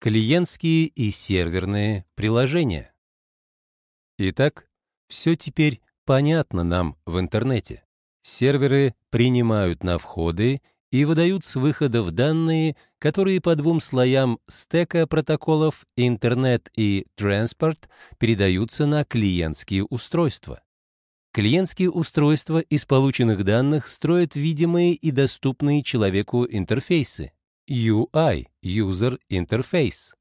Клиентские и серверные приложения. Итак, все теперь понятно нам в интернете. Серверы принимают на входы и выдают с выходов данные, которые по двум слоям стека протоколов интернет и транспорт передаются на клиентские устройства. Клиентские устройства из полученных данных строят видимые и доступные человеку интерфейсы. UI – User Interface.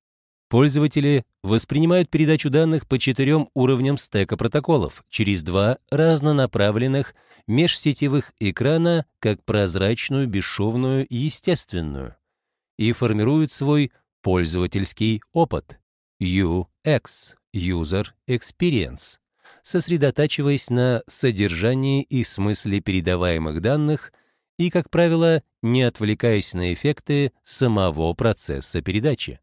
Пользователи воспринимают передачу данных по четырем уровням стека протоколов через два разнонаправленных межсетевых экрана как прозрачную, бесшовную и естественную и формируют свой пользовательский опыт UX – User Experience, сосредотачиваясь на содержании и смысле передаваемых данных и, как правило, не отвлекаясь на эффекты самого процесса передачи.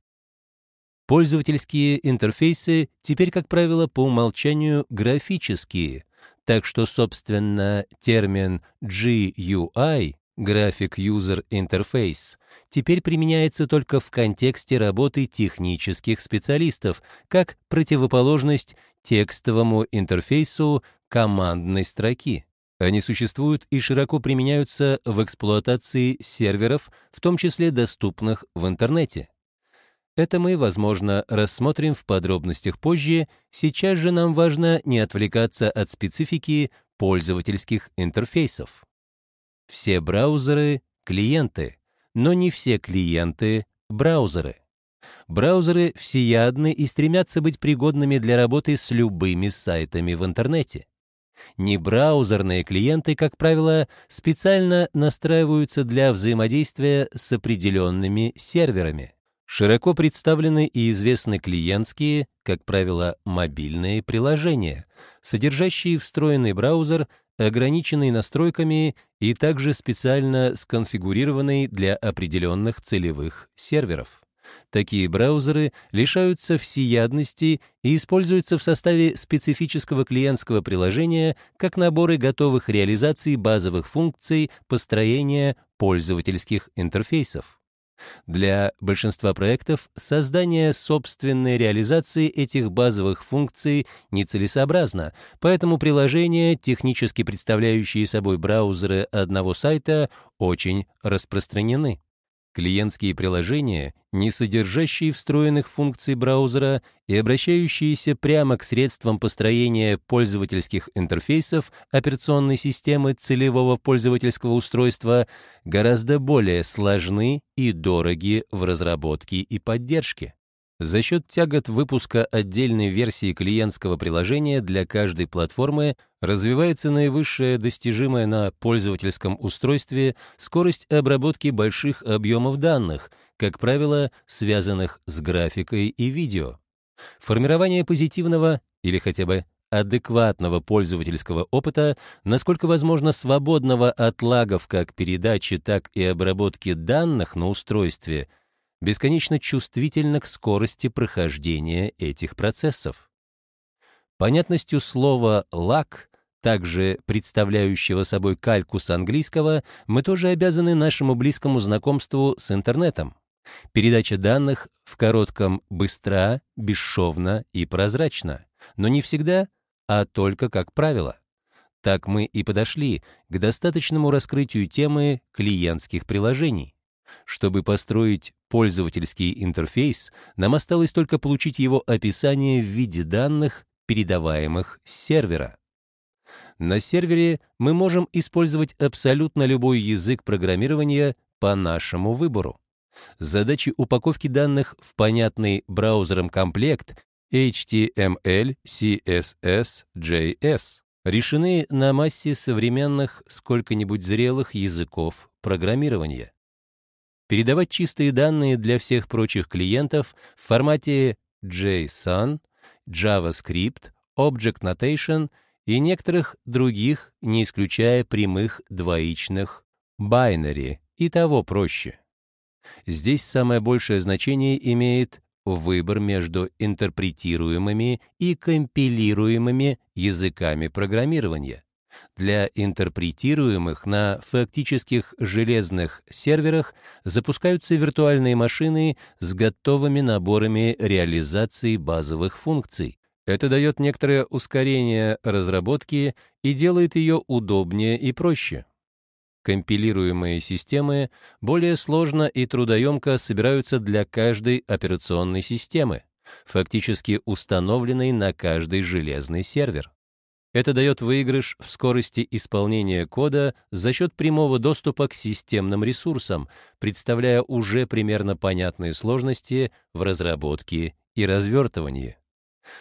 Пользовательские интерфейсы теперь, как правило, по умолчанию графические, так что, собственно, термин GUI Graphic User Interface теперь применяется только в контексте работы технических специалистов, как противоположность текстовому интерфейсу командной строки. Они существуют и широко применяются в эксплуатации серверов, в том числе доступных в интернете. Это мы, возможно, рассмотрим в подробностях позже, сейчас же нам важно не отвлекаться от специфики пользовательских интерфейсов. Все браузеры — клиенты, но не все клиенты — браузеры. Браузеры всеядны и стремятся быть пригодными для работы с любыми сайтами в интернете. Небраузерные клиенты, как правило, специально настраиваются для взаимодействия с определенными серверами. Широко представлены и известны клиентские, как правило, мобильные приложения, содержащие встроенный браузер ограниченный настройками и также специально сконфигурированный для определенных целевых серверов. Такие браузеры лишаются всеядности и используются в составе специфического клиентского приложения как наборы готовых реализаций базовых функций построения пользовательских интерфейсов. Для большинства проектов создание собственной реализации этих базовых функций нецелесообразно, поэтому приложения, технически представляющие собой браузеры одного сайта, очень распространены. Клиентские приложения, не содержащие встроенных функций браузера и обращающиеся прямо к средствам построения пользовательских интерфейсов операционной системы целевого пользовательского устройства, гораздо более сложны и дороги в разработке и поддержке. За счет тягот выпуска отдельной версии клиентского приложения для каждой платформы развивается наивысшая достижимая на пользовательском устройстве скорость обработки больших объемов данных, как правило, связанных с графикой и видео. Формирование позитивного или хотя бы адекватного пользовательского опыта, насколько возможно свободного от лагов как передачи, так и обработки данных на устройстве – бесконечно чувствительна к скорости прохождения этих процессов. Понятностью слова «лак», также представляющего собой кальку с английского, мы тоже обязаны нашему близкому знакомству с интернетом. Передача данных в коротком быстра, бесшовно и прозрачно, но не всегда, а только как правило. Так мы и подошли к достаточному раскрытию темы клиентских приложений. Чтобы построить пользовательский интерфейс, нам осталось только получить его описание в виде данных, передаваемых с сервера. На сервере мы можем использовать абсолютно любой язык программирования по нашему выбору. Задачи упаковки данных в понятный браузером комплект HTML, CSS, JS решены на массе современных сколько-нибудь зрелых языков программирования передавать чистые данные для всех прочих клиентов в формате JSON, JavaScript, Object Notation и некоторых других, не исключая прямых двоичных, binary и того проще. Здесь самое большее значение имеет выбор между интерпретируемыми и компилируемыми языками программирования, Для интерпретируемых на фактических железных серверах запускаются виртуальные машины с готовыми наборами реализации базовых функций. Это дает некоторое ускорение разработки и делает ее удобнее и проще. Компилируемые системы более сложно и трудоемко собираются для каждой операционной системы, фактически установленной на каждый железный сервер. Это дает выигрыш в скорости исполнения кода за счет прямого доступа к системным ресурсам, представляя уже примерно понятные сложности в разработке и развертывании.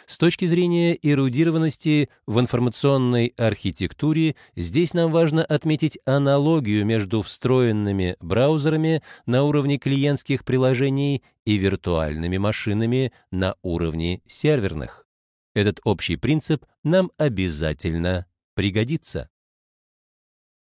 С точки зрения эрудированности в информационной архитектуре, здесь нам важно отметить аналогию между встроенными браузерами на уровне клиентских приложений и виртуальными машинами на уровне серверных. Этот общий принцип нам обязательно пригодится.